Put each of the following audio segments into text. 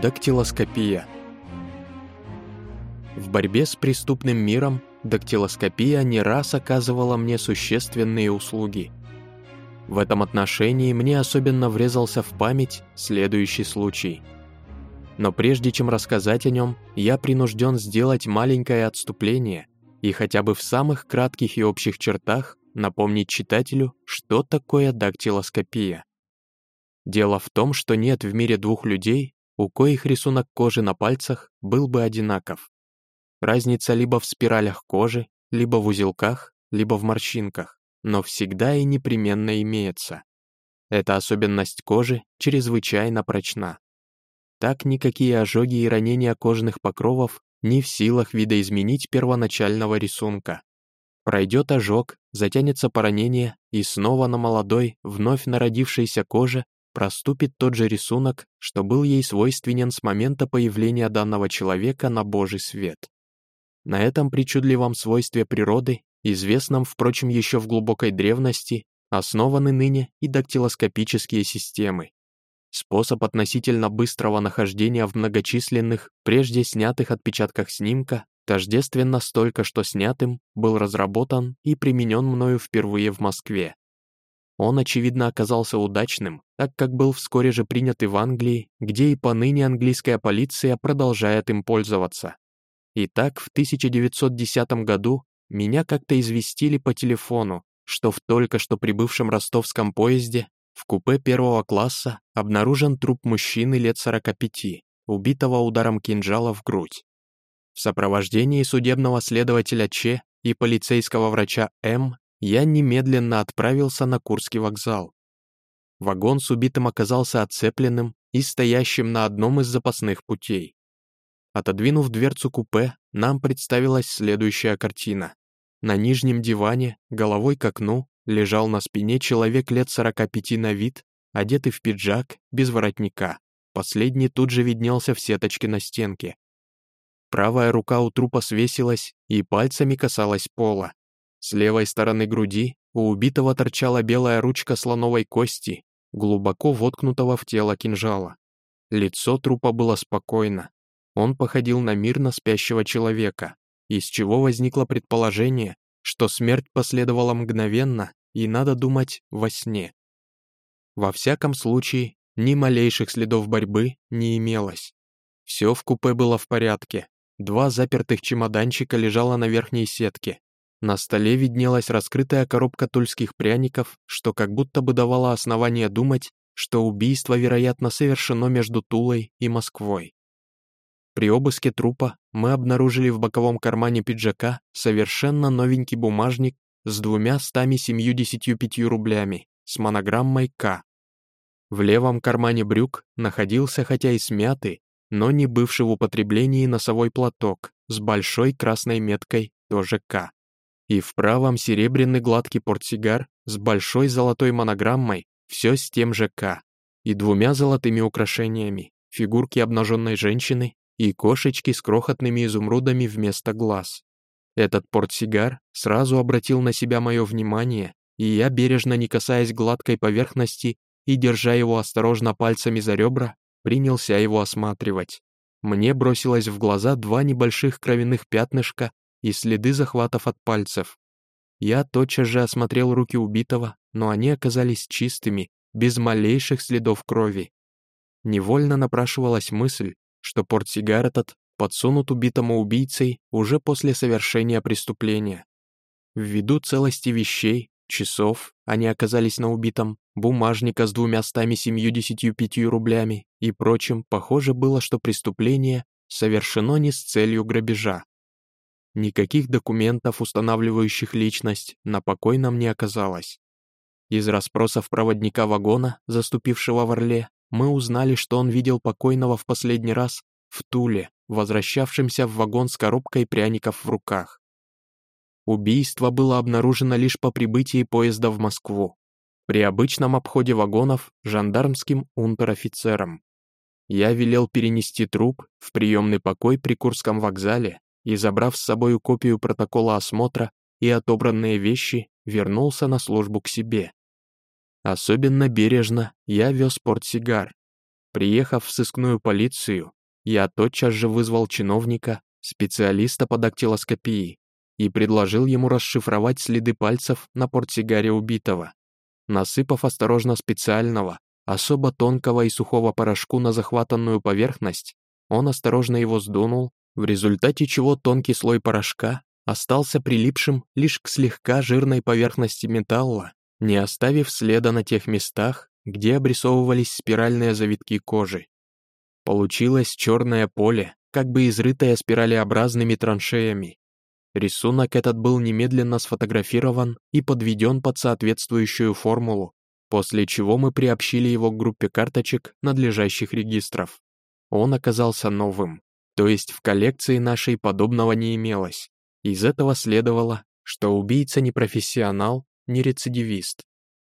Дактилоскопия. В борьбе с преступным миром дактилоскопия не раз оказывала мне существенные услуги. В этом отношении мне особенно врезался в память следующий случай. Но прежде чем рассказать о нем, я принужден сделать маленькое отступление и хотя бы в самых кратких и общих чертах напомнить читателю, что такое дактилоскопия. Дело в том, что нет в мире двух людей, у коих рисунок кожи на пальцах был бы одинаков. Разница либо в спиралях кожи, либо в узелках, либо в морщинках, но всегда и непременно имеется. Эта особенность кожи чрезвычайно прочна. Так никакие ожоги и ранения кожных покровов не в силах видоизменить первоначального рисунка. Пройдет ожог, затянется поранение, и снова на молодой, вновь народившейся коже проступит тот же рисунок, что был ей свойственен с момента появления данного человека на Божий свет. На этом причудливом свойстве природы, известном, впрочем, еще в глубокой древности, основаны ныне и дактилоскопические системы. Способ относительно быстрого нахождения в многочисленных, прежде снятых отпечатках снимка, тождественно столько, что снятым, был разработан и применен мною впервые в Москве. Он, очевидно, оказался удачным, так как был вскоре же принят и в Англии, где и поныне английская полиция продолжает им пользоваться. Итак, в 1910 году меня как-то известили по телефону, что в только что прибывшем ростовском поезде в купе первого класса обнаружен труп мужчины лет 45, убитого ударом кинжала в грудь. В сопровождении судебного следователя Ч и полицейского врача М я немедленно отправился на Курский вокзал. Вагон с убитым оказался оцепленным и стоящим на одном из запасных путей. Отодвинув дверцу купе, нам представилась следующая картина. На нижнем диване, головой к окну, лежал на спине человек лет 45 на вид, одетый в пиджак, без воротника. Последний тут же виднелся в сеточке на стенке. Правая рука у трупа свесилась и пальцами касалась пола. С левой стороны груди у убитого торчала белая ручка слоновой кости, глубоко воткнутого в тело кинжала. Лицо трупа было спокойно. Он походил на мирно спящего человека, из чего возникло предположение, что смерть последовала мгновенно и, надо думать, во сне. Во всяком случае, ни малейших следов борьбы не имелось. Все в купе было в порядке. Два запертых чемоданчика лежало на верхней сетке. На столе виднелась раскрытая коробка тульских пряников, что как будто бы давало основание думать, что убийство, вероятно, совершено между Тулой и Москвой. При обыске трупа мы обнаружили в боковом кармане пиджака совершенно новенький бумажник с двумя стами семьюдесятью пятью рублями с монограммой «К». В левом кармане брюк находился хотя и смятый, но не бывший в употреблении носовой платок с большой красной меткой тоже «К» и в правом серебряный гладкий портсигар с большой золотой монограммой, все с тем же К, и двумя золотыми украшениями, фигурки обнаженной женщины и кошечки с крохотными изумрудами вместо глаз. Этот портсигар сразу обратил на себя мое внимание, и я, бережно не касаясь гладкой поверхности и держа его осторожно пальцами за ребра, принялся его осматривать. Мне бросилось в глаза два небольших кровяных пятнышка и следы захватов от пальцев. Я тотчас же осмотрел руки убитого, но они оказались чистыми, без малейших следов крови. Невольно напрашивалась мысль, что портсигар этот подсунут убитому убийцей уже после совершения преступления. Ввиду целости вещей, часов, они оказались на убитом, бумажника с двумя стами семьюдесятью пятью рублями и прочим, похоже было, что преступление совершено не с целью грабежа. Никаких документов, устанавливающих личность, на покойном не оказалось. Из расспросов проводника вагона, заступившего в Орле, мы узнали, что он видел покойного в последний раз в Туле, возвращавшимся в вагон с коробкой пряников в руках. Убийство было обнаружено лишь по прибытии поезда в Москву, при обычном обходе вагонов жандармским унтер-офицером. Я велел перенести труп в приемный покой при Курском вокзале и, забрав с собою копию протокола осмотра и отобранные вещи, вернулся на службу к себе. Особенно бережно я вез портсигар. Приехав в сыскную полицию, я тотчас же вызвал чиновника, специалиста по дактилоскопии, и предложил ему расшифровать следы пальцев на портсигаре убитого. Насыпав осторожно специального, особо тонкого и сухого порошку на захватанную поверхность, он осторожно его сдунул, в результате чего тонкий слой порошка остался прилипшим лишь к слегка жирной поверхности металла, не оставив следа на тех местах, где обрисовывались спиральные завитки кожи. Получилось черное поле, как бы изрытое спиралеобразными траншеями. Рисунок этот был немедленно сфотографирован и подведен под соответствующую формулу, после чего мы приобщили его к группе карточек надлежащих регистров. Он оказался новым, то есть в коллекции нашей подобного не имелось. Из этого следовало, что убийца не профессионал, не рецидивист.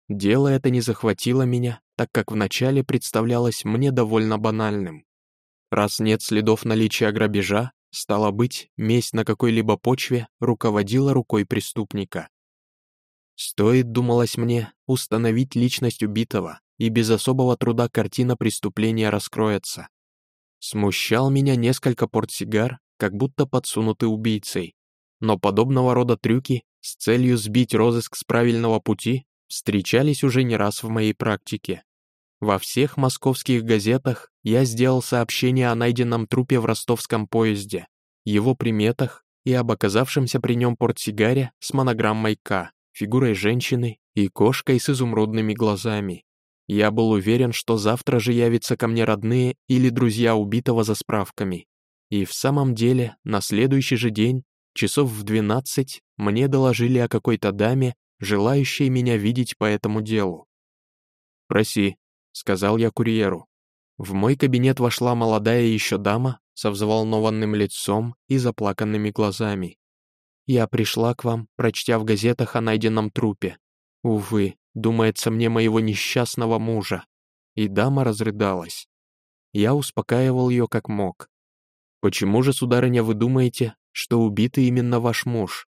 Дело это не захватило меня, так как вначале представлялось мне довольно банальным. Раз нет следов наличия грабежа, стало быть, месть на какой-либо почве руководила рукой преступника. Стоит, думалось мне, установить личность убитого, и без особого труда картина преступления раскроется. Смущал меня несколько портсигар, как будто подсунуты убийцей. Но подобного рода трюки с целью сбить розыск с правильного пути встречались уже не раз в моей практике. Во всех московских газетах я сделал сообщение о найденном трупе в ростовском поезде, его приметах и об оказавшемся при нем портсигаре с монограммой «К», фигурой женщины и кошкой с изумрудными глазами. Я был уверен, что завтра же явятся ко мне родные или друзья убитого за справками. И в самом деле, на следующий же день, часов в двенадцать, мне доложили о какой-то даме, желающей меня видеть по этому делу. «Проси», — сказал я курьеру. В мой кабинет вошла молодая еще дама со взволнованным лицом и заплаканными глазами. Я пришла к вам, прочтя в газетах о найденном трупе. Увы, думается мне моего несчастного мужа». И дама разрыдалась. Я успокаивал ее как мог. «Почему же, сударыня, вы думаете, что убитый именно ваш муж?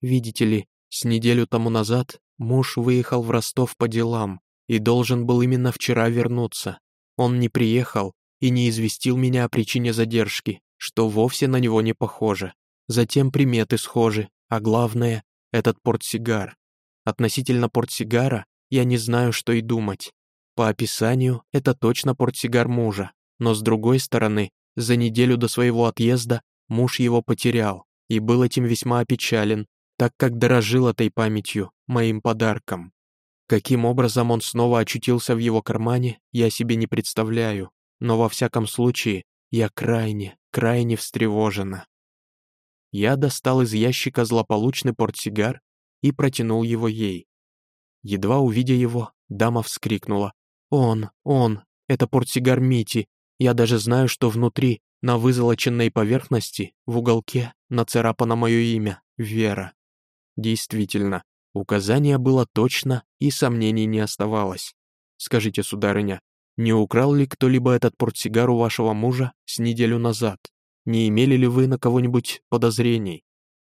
Видите ли, с неделю тому назад муж выехал в Ростов по делам и должен был именно вчера вернуться. Он не приехал и не известил меня о причине задержки, что вовсе на него не похоже. Затем приметы схожи, а главное — этот портсигар. Относительно портсигара я не знаю, что и думать. По описанию, это точно портсигар мужа, но с другой стороны, за неделю до своего отъезда муж его потерял и был этим весьма опечален, так как дорожил этой памятью, моим подарком. Каким образом он снова очутился в его кармане, я себе не представляю, но во всяком случае, я крайне, крайне встревожена. Я достал из ящика злополучный портсигар и протянул его ей. Едва увидя его, дама вскрикнула. «Он, он, это портсигар Мити. Я даже знаю, что внутри, на вызолоченной поверхности, в уголке, нацарапано мое имя — Вера». Действительно, указание было точно и сомнений не оставалось. Скажите, сударыня, не украл ли кто-либо этот портсигар у вашего мужа с неделю назад? Не имели ли вы на кого-нибудь подозрений?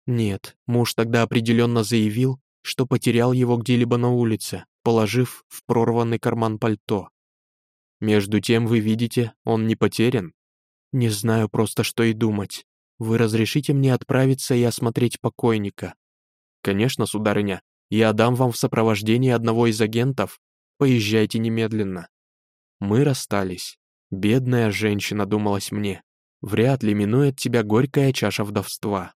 Нет, муж тогда определенно заявил, что потерял его где-либо на улице, положив в прорванный карман пальто. Между тем, вы видите, он не потерян. Не знаю просто, что и думать. Вы разрешите мне отправиться и осмотреть покойника? Конечно, сударыня, я дам вам в сопровождении одного из агентов. Поезжайте немедленно. Мы расстались. Бедная женщина, думалась мне вряд ли минует тебя горькая чаша вдовства.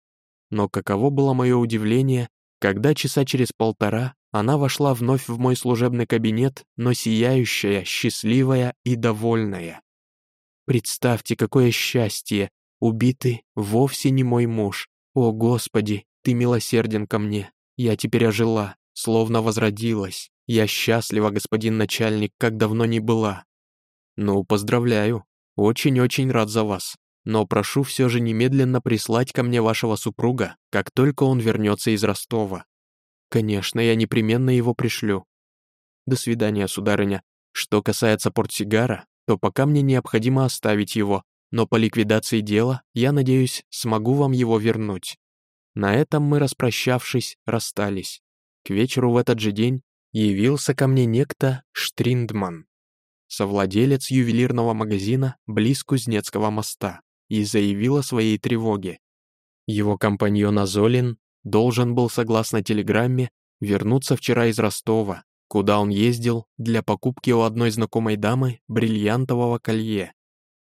Но каково было мое удивление, когда часа через полтора она вошла вновь в мой служебный кабинет, но сияющая, счастливая и довольная. Представьте, какое счастье! Убитый вовсе не мой муж. О, Господи, ты милосерден ко мне. Я теперь ожила, словно возродилась. Я счастлива, господин начальник, как давно не была. Ну, поздравляю. Очень-очень рад за вас но прошу все же немедленно прислать ко мне вашего супруга, как только он вернется из Ростова. Конечно, я непременно его пришлю. До свидания, сударыня. Что касается портсигара, то пока мне необходимо оставить его, но по ликвидации дела, я надеюсь, смогу вам его вернуть. На этом мы, распрощавшись, расстались. К вечеру в этот же день явился ко мне некто Штриндман. совладелец ювелирного магазина близ Кузнецкого моста, и заявил о своей тревоге. Его компаньон Азолин должен был, согласно телеграмме, вернуться вчера из Ростова, куда он ездил для покупки у одной знакомой дамы бриллиантового колье.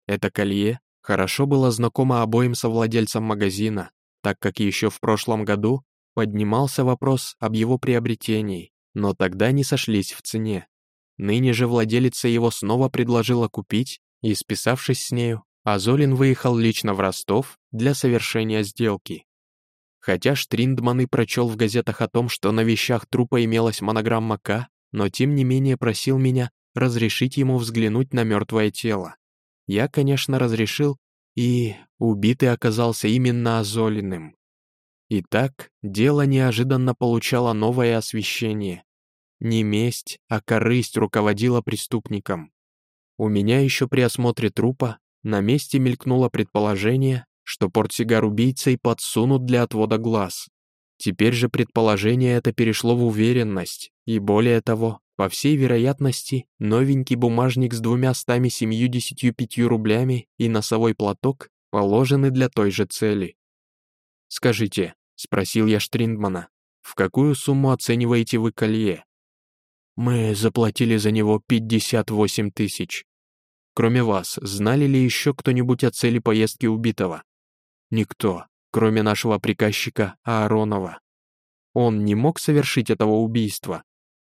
Это колье хорошо было знакомо обоим совладельцам магазина, так как еще в прошлом году поднимался вопрос об его приобретении, но тогда не сошлись в цене. Ныне же владелица его снова предложила купить, и, списавшись с нею, Азолин выехал лично в Ростов для совершения сделки. Хотя Штриндман и прочел в газетах о том, что на вещах трупа имелась монограмма К, но тем не менее просил меня разрешить ему взглянуть на мертвое тело. Я, конечно, разрешил, и убитый оказался именно Азолиным. Итак, дело неожиданно получало новое освещение. Не месть, а корысть руководила преступником. У меня еще при осмотре трупа на месте мелькнуло предположение, что портсигар убийцей подсунут для отвода глаз. Теперь же предположение это перешло в уверенность, и более того, по всей вероятности, новенький бумажник с двумя стами семьюдесятью пятью рублями и носовой платок положены для той же цели. «Скажите», — спросил я Штриндмана, «в какую сумму оцениваете вы колье?» «Мы заплатили за него 58 тысяч. Кроме вас, знали ли еще кто-нибудь о цели поездки убитого?» Никто, кроме нашего приказчика Ааронова. Он не мог совершить этого убийства.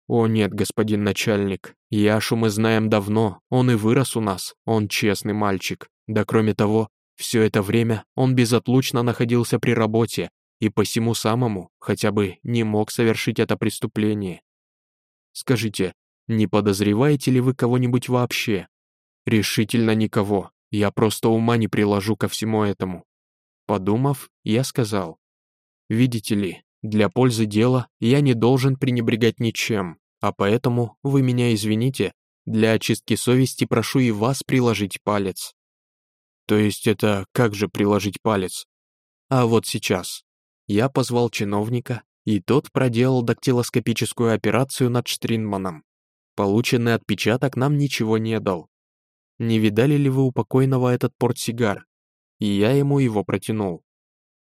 О нет, господин начальник, Яшу мы знаем давно, он и вырос у нас, он честный мальчик. Да кроме того, все это время он безотлучно находился при работе и посему самому хотя бы не мог совершить это преступление. Скажите, не подозреваете ли вы кого-нибудь вообще? Решительно никого, я просто ума не приложу ко всему этому. Подумав, я сказал, «Видите ли, для пользы дела я не должен пренебрегать ничем, а поэтому, вы меня извините, для очистки совести прошу и вас приложить палец». «То есть это как же приложить палец?» «А вот сейчас». Я позвал чиновника, и тот проделал дактилоскопическую операцию над Штринманом. Полученный отпечаток нам ничего не дал. Не видали ли вы у покойного этот портсигар? и я ему его протянул.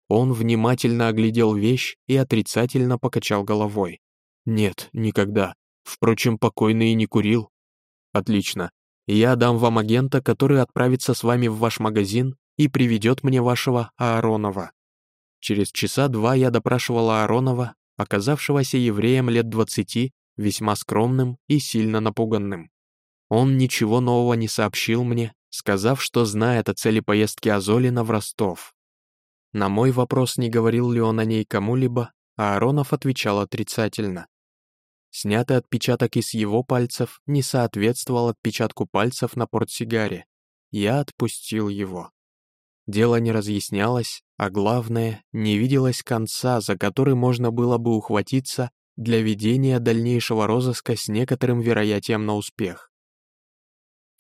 Он внимательно оглядел вещь и отрицательно покачал головой. «Нет, никогда. Впрочем, покойный и не курил». «Отлично. Я дам вам агента, который отправится с вами в ваш магазин и приведет мне вашего Ааронова». Через часа два я допрашивал Ааронова, оказавшегося евреем лет двадцати, весьма скромным и сильно напуганным. Он ничего нового не сообщил мне, сказав, что знает о цели поездки Азолина в Ростов. На мой вопрос, не говорил ли он о ней кому-либо, Ааронов отвечал отрицательно. Снятый отпечаток из его пальцев не соответствовал отпечатку пальцев на портсигаре. Я отпустил его. Дело не разъяснялось, а главное, не виделось конца, за который можно было бы ухватиться для ведения дальнейшего розыска с некоторым вероятием на успех.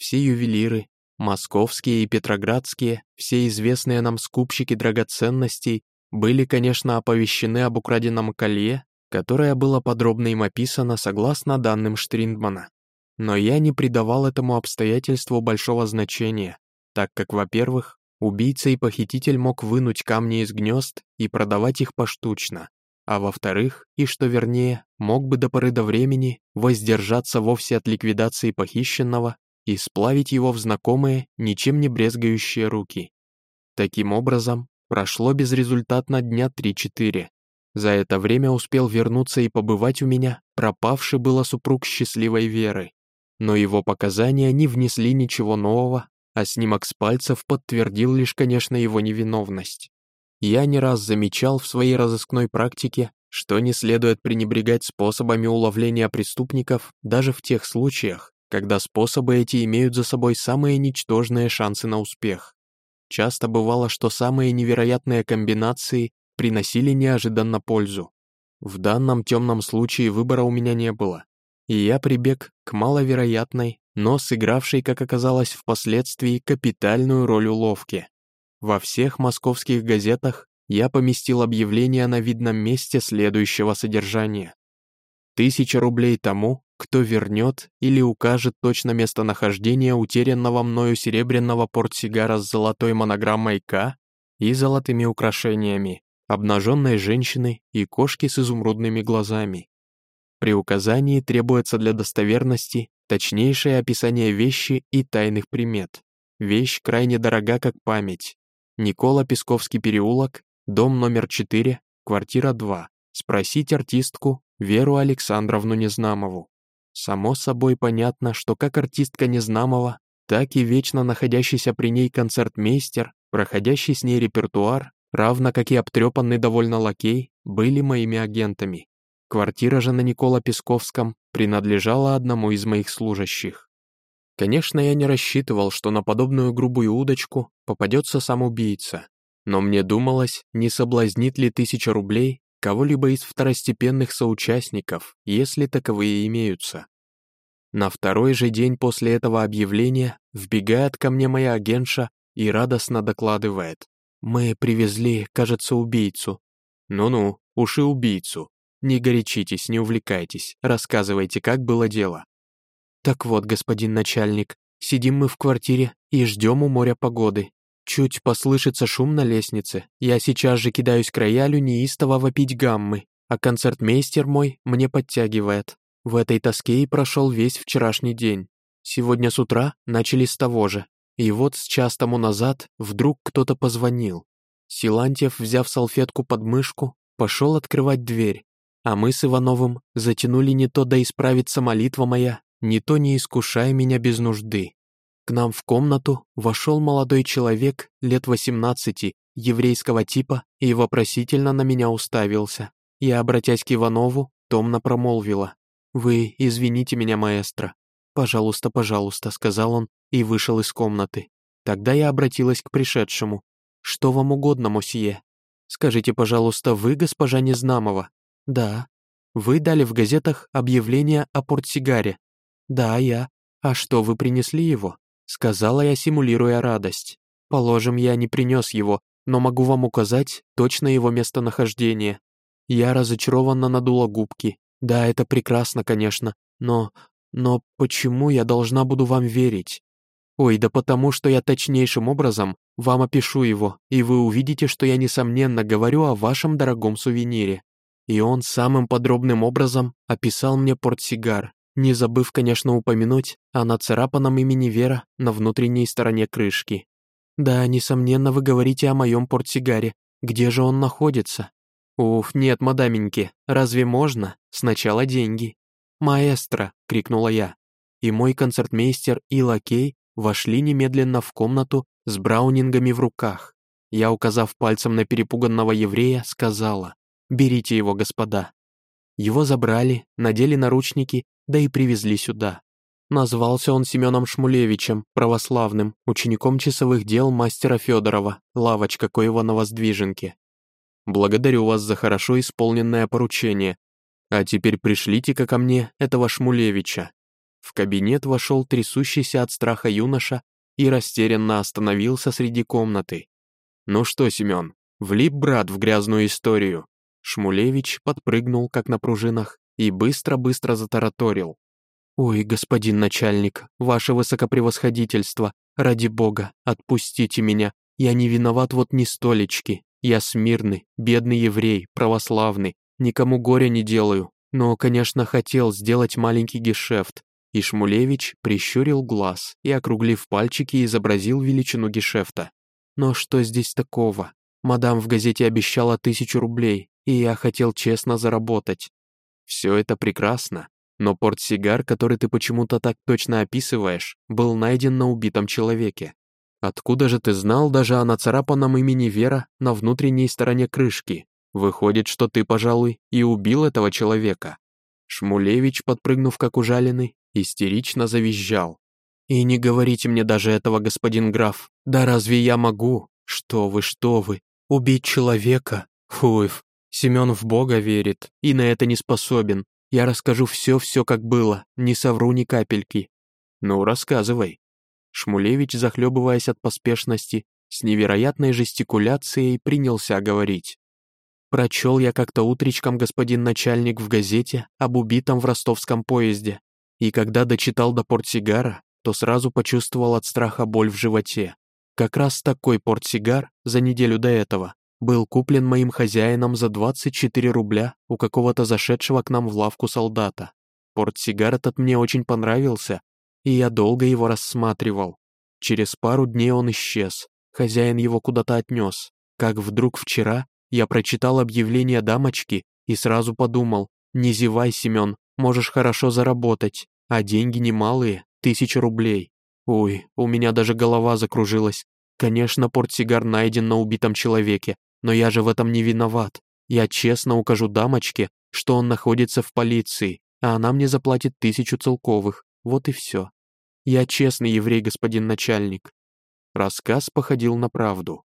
Все ювелиры, Московские и петроградские, все известные нам скупщики драгоценностей, были, конечно, оповещены об украденном колье, которое было подробно им описано согласно данным Штриндмана. Но я не придавал этому обстоятельству большого значения, так как, во-первых, убийца и похититель мог вынуть камни из гнезд и продавать их поштучно, а во-вторых, и что вернее, мог бы до поры до времени воздержаться вовсе от ликвидации похищенного и сплавить его в знакомые, ничем не брезгающие руки. Таким образом, прошло безрезультатно дня 3-4. За это время успел вернуться и побывать у меня пропавший было супруг счастливой Веры. Но его показания не внесли ничего нового, а снимок с пальцев подтвердил лишь, конечно, его невиновность. Я не раз замечал в своей разыскной практике, что не следует пренебрегать способами уловления преступников даже в тех случаях, когда способы эти имеют за собой самые ничтожные шансы на успех. Часто бывало, что самые невероятные комбинации приносили неожиданно пользу. В данном темном случае выбора у меня не было, и я прибег к маловероятной, но сыгравшей, как оказалось впоследствии, капитальную роль уловки. Во всех московских газетах я поместил объявление на видном месте следующего содержания. Тысяча рублей тому, кто вернет или укажет точно местонахождение утерянного мною серебряного портсигара с золотой монограммой К и золотыми украшениями, обнаженной женщины и кошки с изумрудными глазами. При указании требуется для достоверности точнейшее описание вещи и тайных примет. Вещь крайне дорога как память. Никола Песковский переулок, дом номер 4, квартира 2. Спросить артистку Веру Александровну Незнамову. Само собой понятно, что как артистка Незнамова, так и вечно находящийся при ней концертмейстер, проходящий с ней репертуар, равно как и обтрепанный довольно лакей, были моими агентами. Квартира же на Никола Песковском принадлежала одному из моих служащих. Конечно, я не рассчитывал, что на подобную грубую удочку попадется сам убийца, но мне думалось, не соблазнит ли тысяча рублей кого-либо из второстепенных соучастников, если таковые имеются. На второй же день после этого объявления вбегает ко мне моя агентша и радостно докладывает. «Мы привезли, кажется, убийцу». «Ну-ну, уж и убийцу. Не горячитесь, не увлекайтесь, рассказывайте, как было дело. Так вот, господин начальник, сидим мы в квартире и ждем у моря погоды. Чуть послышится шум на лестнице, я сейчас же кидаюсь к роялю неистово вопить гаммы, а концертмейстер мой мне подтягивает. В этой тоске и прошел весь вчерашний день. Сегодня с утра начали с того же. И вот с час тому назад вдруг кто-то позвонил. Силантьев, взяв салфетку под мышку, пошел открывать дверь, а мы с Ивановым затянули не то да исправится молитва моя, не то не искушай меня без нужды. К нам в комнату вошел молодой человек лет 18, еврейского типа, и вопросительно на меня уставился. Я, обратясь к Иванову, томно промолвила. «Вы извините меня, маэстро». «Пожалуйста, пожалуйста», — сказал он и вышел из комнаты. Тогда я обратилась к пришедшему. «Что вам угодно, мосье?» «Скажите, пожалуйста, вы госпожа Незнамова?» «Да». «Вы дали в газетах объявление о портсигаре?» «Да, я». «А что, вы принесли его?» Сказала я, симулируя радость. «Положим, я не принес его, но могу вам указать точно его местонахождение». Я разочарованно надула губки. «Да, это прекрасно, конечно, но... но почему я должна буду вам верить?» «Ой, да потому что я точнейшим образом вам опишу его, и вы увидите, что я несомненно говорю о вашем дорогом сувенире». И он самым подробным образом описал мне портсигар, не забыв, конечно, упомянуть о нацарапанном имени Вера на внутренней стороне крышки. «Да, несомненно, вы говорите о моем портсигаре. Где же он находится?» «Уф, нет, мадаменьки, разве можно? Сначала деньги». «Маэстро!» — крикнула я. И мой концертмейстер и лакей вошли немедленно в комнату с браунингами в руках. Я, указав пальцем на перепуганного еврея, сказала, «Берите его, господа». Его забрали, надели наручники, да и привезли сюда. Назвался он Семеном Шмулевичем, православным, учеником часовых дел мастера Федорова, лавочка коего на воздвиженке. Благодарю вас за хорошо исполненное поручение. А теперь пришлите-ка ко мне этого Шмулевича. В кабинет вошел трясущийся от страха юноша и растерянно остановился среди комнаты. Ну что, Семен, влип брат в грязную историю. Шмулевич подпрыгнул, как на пружинах, и быстро-быстро затараторил. «Ой, господин начальник, ваше высокопревосходительство, ради бога, отпустите меня, я не виноват вот ни столечки, я смирный, бедный еврей, православный, никому горя не делаю, но, конечно, хотел сделать маленький гешефт». И Шмулевич прищурил глаз и, округлив пальчики, изобразил величину гешефта. «Но что здесь такого? Мадам в газете обещала тысячу рублей, и я хотел честно заработать. Все это прекрасно, но портсигар, который ты почему-то так точно описываешь, был найден на убитом человеке. Откуда же ты знал даже о нацарапанном имени Вера на внутренней стороне крышки? Выходит, что ты, пожалуй, и убил этого человека. Шмулевич, подпрыгнув как ужаленный, истерично завизжал. «И не говорите мне даже этого, господин граф. Да разве я могу? Что вы, что вы? Убить человека? Фуев, Семен в Бога верит и на это не способен. Я расскажу все-все, как было, не совру ни капельки. Ну, рассказывай. Шмулевич, захлебываясь от поспешности, с невероятной жестикуляцией принялся говорить. Прочел я как-то утречком господин начальник в газете об убитом в ростовском поезде. И когда дочитал до портсигара, то сразу почувствовал от страха боль в животе. Как раз такой портсигар за неделю до этого был куплен моим хозяином за 24 рубля у какого-то зашедшего к нам в лавку солдата. Портсигар этот мне очень понравился, и я долго его рассматривал. Через пару дней он исчез, хозяин его куда-то отнес. Как вдруг вчера я прочитал объявление дамочки и сразу подумал, не зевай, Семен, можешь хорошо заработать, а деньги немалые, тысяча рублей. Ой, у меня даже голова закружилась. Конечно, портсигар найден на убитом человеке, но я же в этом не виноват. Я честно укажу дамочке, что он находится в полиции, а она мне заплатит тысячу целковых. Вот и все. Я честный еврей, господин начальник. Рассказ походил на правду.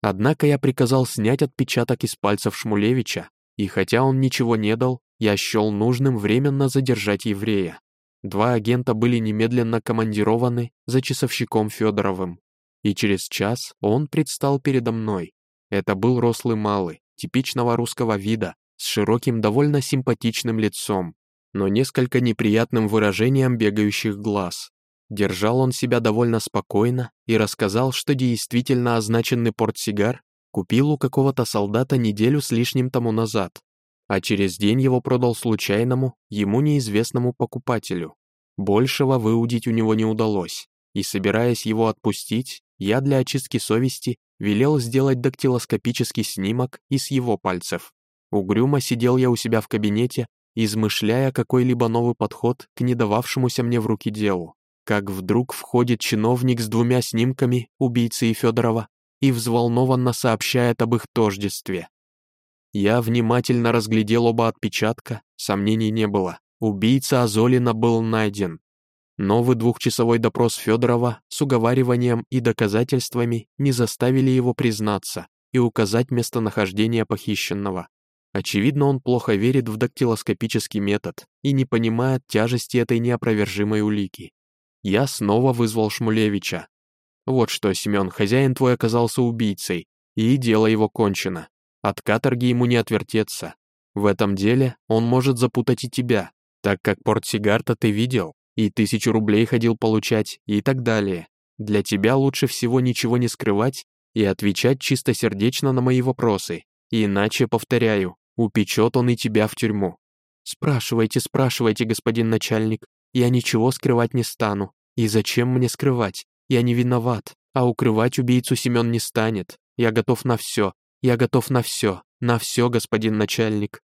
Однако я приказал снять отпечаток из пальцев Шмулевича, и хотя он ничего не дал, я счел нужным временно задержать еврея. Два агента были немедленно командированы за часовщиком Федоровым, и через час он предстал передо мной. Это был рослый малый, типичного русского вида, с широким, довольно симпатичным лицом, но несколько неприятным выражением бегающих глаз. Держал он себя довольно спокойно и рассказал, что действительно означенный портсигар купил у какого-то солдата неделю с лишним тому назад, а через день его продал случайному, ему неизвестному покупателю. Большего выудить у него не удалось, и, собираясь его отпустить, я для очистки совести велел сделать дактилоскопический снимок из его пальцев. Угрюмо сидел я у себя в кабинете, измышляя какой-либо новый подход к недававшемуся мне в руки делу. Как вдруг входит чиновник с двумя снимками убийцы и Федорова и взволнованно сообщает об их тождестве. Я внимательно разглядел оба отпечатка, сомнений не было. Убийца Азолина был найден. Новый двухчасовой допрос Федорова с уговариванием и доказательствами не заставили его признаться и указать местонахождение похищенного. Очевидно, он плохо верит в дактилоскопический метод и не понимает тяжести этой неопровержимой улики. Я снова вызвал Шмулевича. Вот что, Семен, хозяин твой оказался убийцей, и дело его кончено. От каторги ему не отвертеться. В этом деле он может запутать и тебя, так как портсигар-то ты видел, и тысячу рублей ходил получать, и так далее. Для тебя лучше всего ничего не скрывать и отвечать чистосердечно на мои вопросы, иначе, повторяю, упечет он и тебя в тюрьму. Спрашивайте, спрашивайте, господин начальник, я ничего скрывать не стану. И зачем мне скрывать? Я не виноват, а укрывать убийцу Семен не станет. Я готов на все, я готов на все, на все, господин начальник.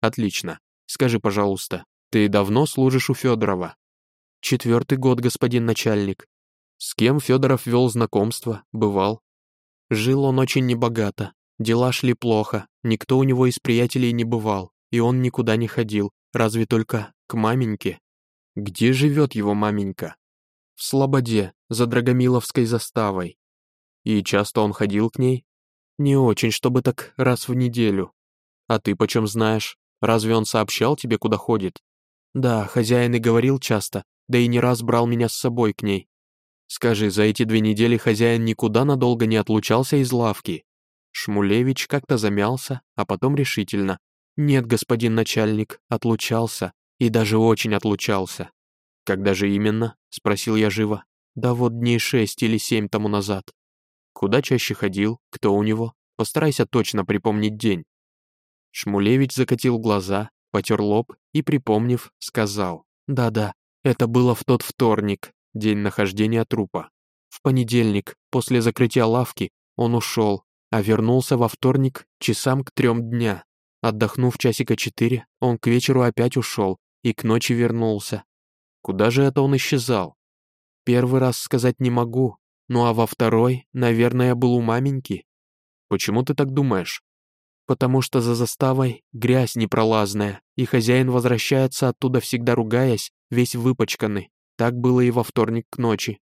Отлично. Скажи, пожалуйста, ты давно служишь у Федорова? Четвертый год, господин начальник. С кем Федоров вел знакомство, бывал? Жил он очень небогато, дела шли плохо, никто у него из приятелей не бывал, и он никуда не ходил, разве только к маменьке. Где живет его маменька? В Слободе, за Драгомиловской заставой. И часто он ходил к ней? Не очень, чтобы так раз в неделю. А ты почем знаешь? Разве он сообщал тебе, куда ходит? Да, хозяин и говорил часто, да и не раз брал меня с собой к ней. Скажи, за эти две недели хозяин никуда надолго не отлучался из лавки? Шмулевич как-то замялся, а потом решительно. Нет, господин начальник, отлучался, и даже очень отлучался. Когда же именно? Спросил я живо. Да вот дней шесть или семь тому назад. Куда чаще ходил? Кто у него? Постарайся точно припомнить день». Шмулевич закатил глаза, потер лоб и, припомнив, сказал. «Да-да, это было в тот вторник, день нахождения трупа. В понедельник, после закрытия лавки, он ушел, а вернулся во вторник часам к трем дня. Отдохнув часика четыре, он к вечеру опять ушел и к ночи вернулся. Куда же это он исчезал? Первый раз сказать не могу, ну а во второй, наверное, был у маменьки. Почему ты так думаешь? Потому что за заставой грязь непролазная, и хозяин возвращается оттуда всегда ругаясь, весь выпачканный. Так было и во вторник к ночи.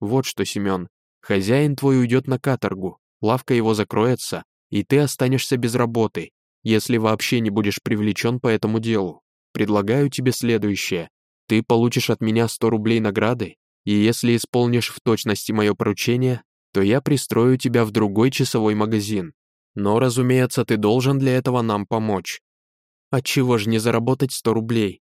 Вот что, Семен, хозяин твой уйдет на каторгу, лавка его закроется, и ты останешься без работы, если вообще не будешь привлечен по этому делу. Предлагаю тебе следующее. Ты получишь от меня 100 рублей награды и если исполнишь в точности мое поручение, то я пристрою тебя в другой часовой магазин. Но, разумеется, ты должен для этого нам помочь. Отчего же не заработать сто рублей?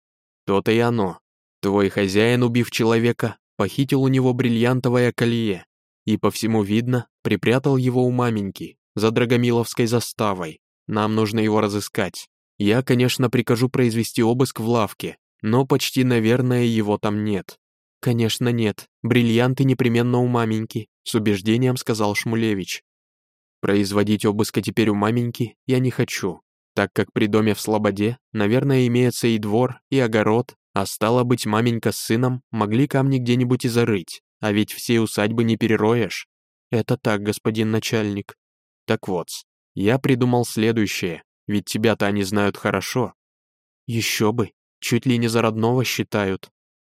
То-то и оно. Твой хозяин, убив человека, похитил у него бриллиантовое колье и, по всему видно, припрятал его у маменьки за Драгомиловской заставой. Нам нужно его разыскать. Я, конечно, прикажу произвести обыск в лавке, но почти, наверное, его там нет. Конечно, нет. Бриллианты непременно у маменьки, с убеждением сказал Шмулевич. Производить обыска теперь у маменьки я не хочу, так как при доме в Слободе, наверное, имеется и двор, и огород, а стало быть, маменька с сыном могли камни где-нибудь и зарыть, а ведь всей усадьбы не перероешь. Это так, господин начальник. Так вот, я придумал следующее, ведь тебя-то они знают хорошо. Еще бы, чуть ли не за родного считают.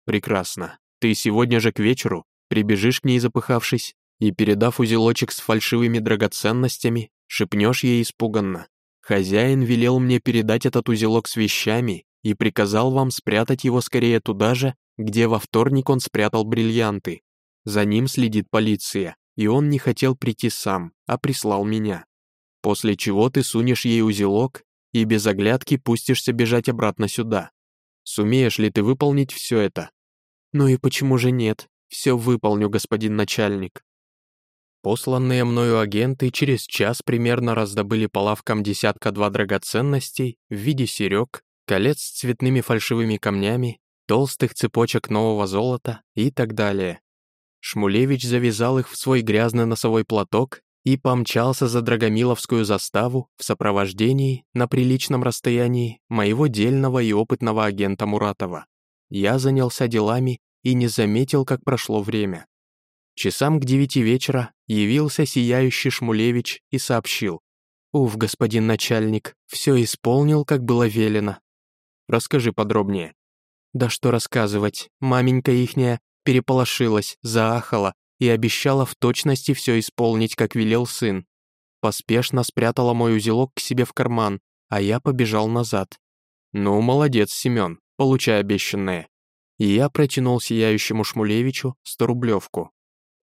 Прекрасно. Ты сегодня же к вечеру прибежишь к ней запыхавшись и, передав узелочек с фальшивыми драгоценностями, шепнешь ей испуганно. Хозяин велел мне передать этот узелок с вещами и приказал вам спрятать его скорее туда же, где во вторник он спрятал бриллианты. За ним следит полиция, и он не хотел прийти сам, а прислал меня. После чего ты сунешь ей узелок и без оглядки пустишься бежать обратно сюда. Сумеешь ли ты выполнить все это? Ну и почему же нет? Все выполню, господин начальник. Посланные мною агенты через час примерно раздобыли по лавкам десятка-два драгоценностей в виде серег, колец с цветными фальшивыми камнями, толстых цепочек нового золота и так далее. Шмулевич завязал их в свой грязный носовой платок и помчался за Драгомиловскую заставу в сопровождении на приличном расстоянии моего дельного и опытного агента Муратова. Я занялся делами и не заметил, как прошло время. Часам к девяти вечера явился сияющий Шмулевич и сообщил. «Уф, господин начальник, все исполнил, как было велено. Расскажи подробнее». «Да что рассказывать, маменька ихняя переполошилась, заахала и обещала в точности все исполнить, как велел сын. Поспешно спрятала мой узелок к себе в карман, а я побежал назад. «Ну, молодец, Семен, получай обещанное». И я протянул сияющему Шмулевичу сторублевку.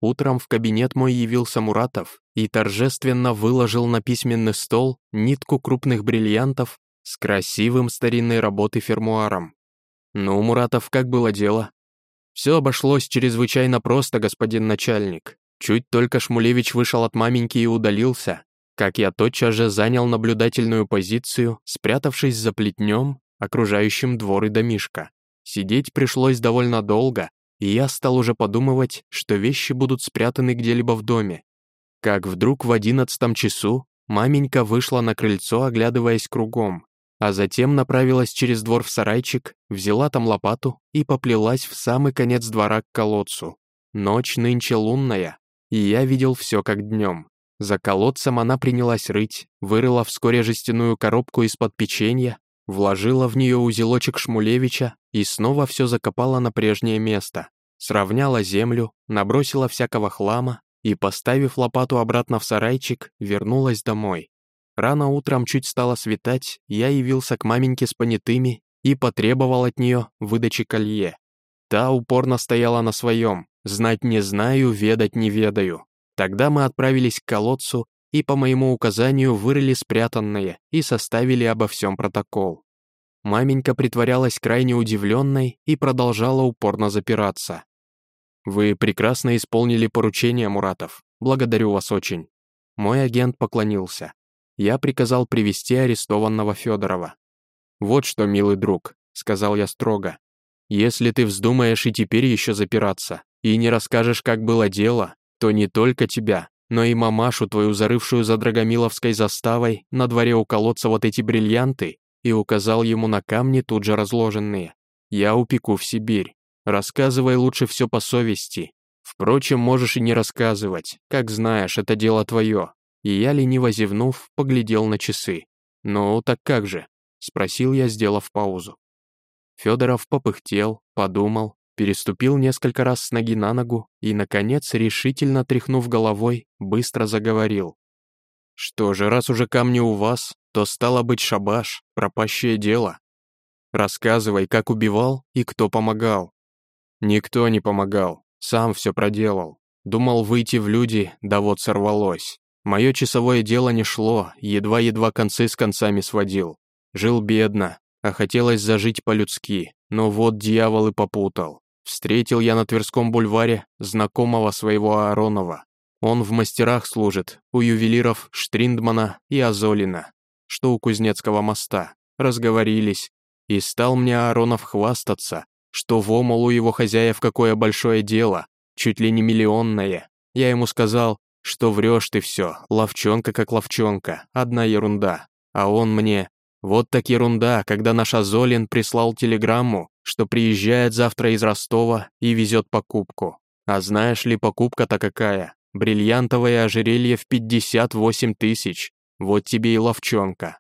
Утром в кабинет мой явился Муратов и торжественно выложил на письменный стол нитку крупных бриллиантов с красивым старинной работы фермуаром. «Ну, Муратов, как было дело?» «Все обошлось чрезвычайно просто, господин начальник. Чуть только Шмулевич вышел от маменьки и удалился, как я тотчас же занял наблюдательную позицию, спрятавшись за плетнем, окружающим двор и домишко. Сидеть пришлось довольно долго, и я стал уже подумывать, что вещи будут спрятаны где-либо в доме. Как вдруг в одиннадцатом часу маменька вышла на крыльцо, оглядываясь кругом а затем направилась через двор в сарайчик, взяла там лопату и поплелась в самый конец двора к колодцу. Ночь нынче лунная, и я видел все как днем. За колодцем она принялась рыть, вырыла вскоре жестяную коробку из-под печенья, вложила в нее узелочек Шмулевича и снова все закопала на прежнее место. Сравняла землю, набросила всякого хлама и, поставив лопату обратно в сарайчик, вернулась домой. Рано утром чуть стало светать, я явился к маменьке с понятыми и потребовал от нее выдачи колье. Та упорно стояла на своем, знать не знаю, ведать не ведаю. Тогда мы отправились к колодцу и по моему указанию вырыли спрятанное и составили обо всем протокол. Маменька притворялась крайне удивленной и продолжала упорно запираться. «Вы прекрасно исполнили поручение, Муратов. Благодарю вас очень». Мой агент поклонился я приказал привести арестованного Федорова. «Вот что, милый друг», — сказал я строго, «если ты вздумаешь и теперь еще запираться, и не расскажешь, как было дело, то не только тебя, но и мамашу твою, зарывшую за Драгомиловской заставой, на дворе у колодца вот эти бриллианты, и указал ему на камни, тут же разложенные. Я упеку в Сибирь. Рассказывай лучше все по совести. Впрочем, можешь и не рассказывать, как знаешь, это дело твое и я, лениво зевнув, поглядел на часы. «Ну, так как же?» — спросил я, сделав паузу. Федоров попыхтел, подумал, переступил несколько раз с ноги на ногу и, наконец, решительно тряхнув головой, быстро заговорил. «Что же, раз уже камни у вас, то стало быть шабаш, пропащее дело. Рассказывай, как убивал и кто помогал». «Никто не помогал, сам все проделал. Думал выйти в люди, да вот сорвалось. Мое часовое дело не шло, едва-едва концы с концами сводил. Жил бедно, а хотелось зажить по-людски, Но вот дьявол и попутал. Встретил я на Тверском бульваре знакомого своего Ааронова. Он в мастерах служит, у ювелиров Штриндмана и Азолина, что у Кузнецкого моста. Разговорились. И стал мне Ааронов хвастаться, что в омол у его хозяев какое большое дело, чуть ли не миллионное. Я ему сказал, что врешь ты все, ловчонка как ловчонка, одна ерунда. А он мне, вот так ерунда, когда наш Азолин прислал телеграмму, что приезжает завтра из Ростова и везет покупку. А знаешь ли, покупка-то какая? Бриллиантовое ожерелье в 58 тысяч. Вот тебе и ловчонка.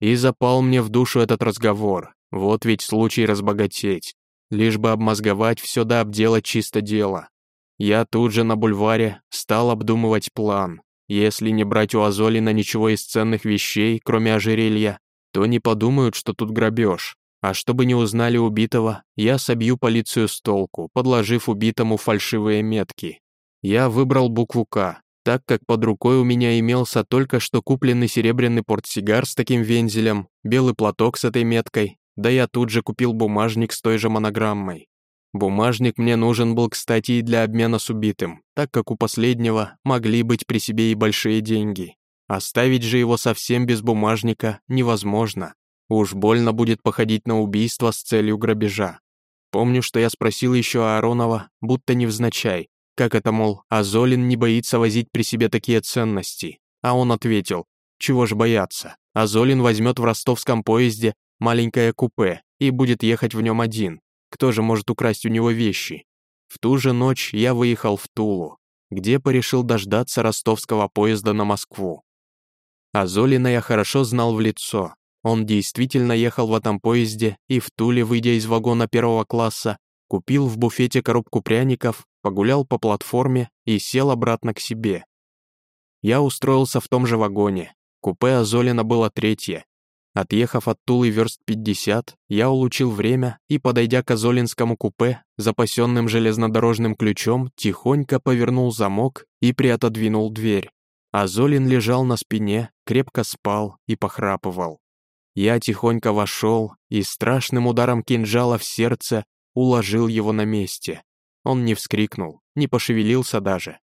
И запал мне в душу этот разговор. Вот ведь случай разбогатеть. Лишь бы обмозговать все да обделать чисто дело. Я тут же на бульваре стал обдумывать план. Если не брать у Азолина ничего из ценных вещей, кроме ожерелья, то не подумают, что тут грабеж. А чтобы не узнали убитого, я собью полицию с толку, подложив убитому фальшивые метки. Я выбрал букву «К», так как под рукой у меня имелся только что купленный серебряный портсигар с таким вензелем, белый платок с этой меткой, да я тут же купил бумажник с той же монограммой. Бумажник мне нужен был, кстати, и для обмена с убитым, так как у последнего могли быть при себе и большие деньги. Оставить же его совсем без бумажника невозможно. Уж больно будет походить на убийство с целью грабежа. Помню, что я спросил еще Ааронова, будто невзначай, как это, мол, Азолин не боится возить при себе такие ценности. А он ответил, чего ж бояться, Азолин возьмет в ростовском поезде маленькое купе и будет ехать в нем один. Кто же может украсть у него вещи? В ту же ночь я выехал в Тулу, где порешил дождаться ростовского поезда на Москву. А Золина я хорошо знал в лицо. Он действительно ехал в этом поезде и в Туле, выйдя из вагона первого класса, купил в буфете коробку пряников, погулял по платформе и сел обратно к себе. Я устроился в том же вагоне. Купе Азолина было третье. Отъехав от Тулы верст 50, я улучил время и, подойдя к Азолинскому купе, запасенным железнодорожным ключом, тихонько повернул замок и приотодвинул дверь. А Золин лежал на спине, крепко спал и похрапывал. Я тихонько вошел и страшным ударом кинжала в сердце уложил его на месте. Он не вскрикнул, не пошевелился даже.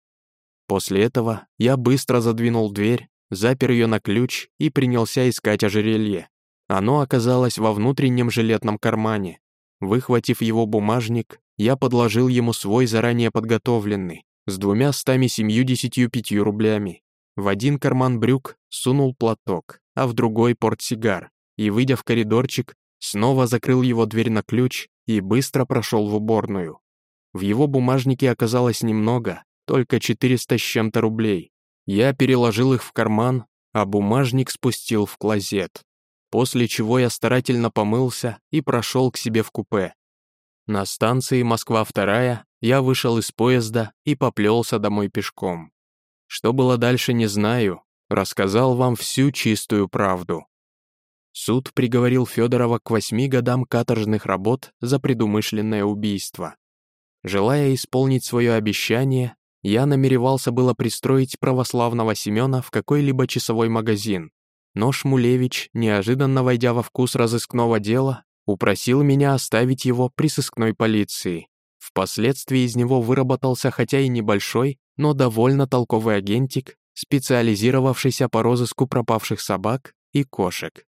После этого я быстро задвинул дверь, запер ее на ключ и принялся искать ожерелье. Оно оказалось во внутреннем жилетном кармане. Выхватив его бумажник, я подложил ему свой заранее подготовленный, с двумя стами семьюдесятью пятью рублями. В один карман брюк сунул платок, а в другой портсигар, и, выйдя в коридорчик, снова закрыл его дверь на ключ и быстро прошел в уборную. В его бумажнике оказалось немного, только 400 с чем-то рублей. Я переложил их в карман, а бумажник спустил в клозет. После чего я старательно помылся и прошел к себе в купе. На станции Москва-2 я вышел из поезда и поплелся домой пешком. Что было дальше, не знаю. Рассказал вам всю чистую правду. Суд приговорил Федорова к восьми годам каторжных работ за предумышленное убийство. Желая исполнить свое обещание, я намеревался было пристроить православного Семена в какой-либо часовой магазин, но Шмулевич, неожиданно войдя во вкус разыскного дела, упросил меня оставить его при сыскной полиции. Впоследствии из него выработался хотя и небольшой, но довольно толковый агентик, специализировавшийся по розыску пропавших собак и кошек.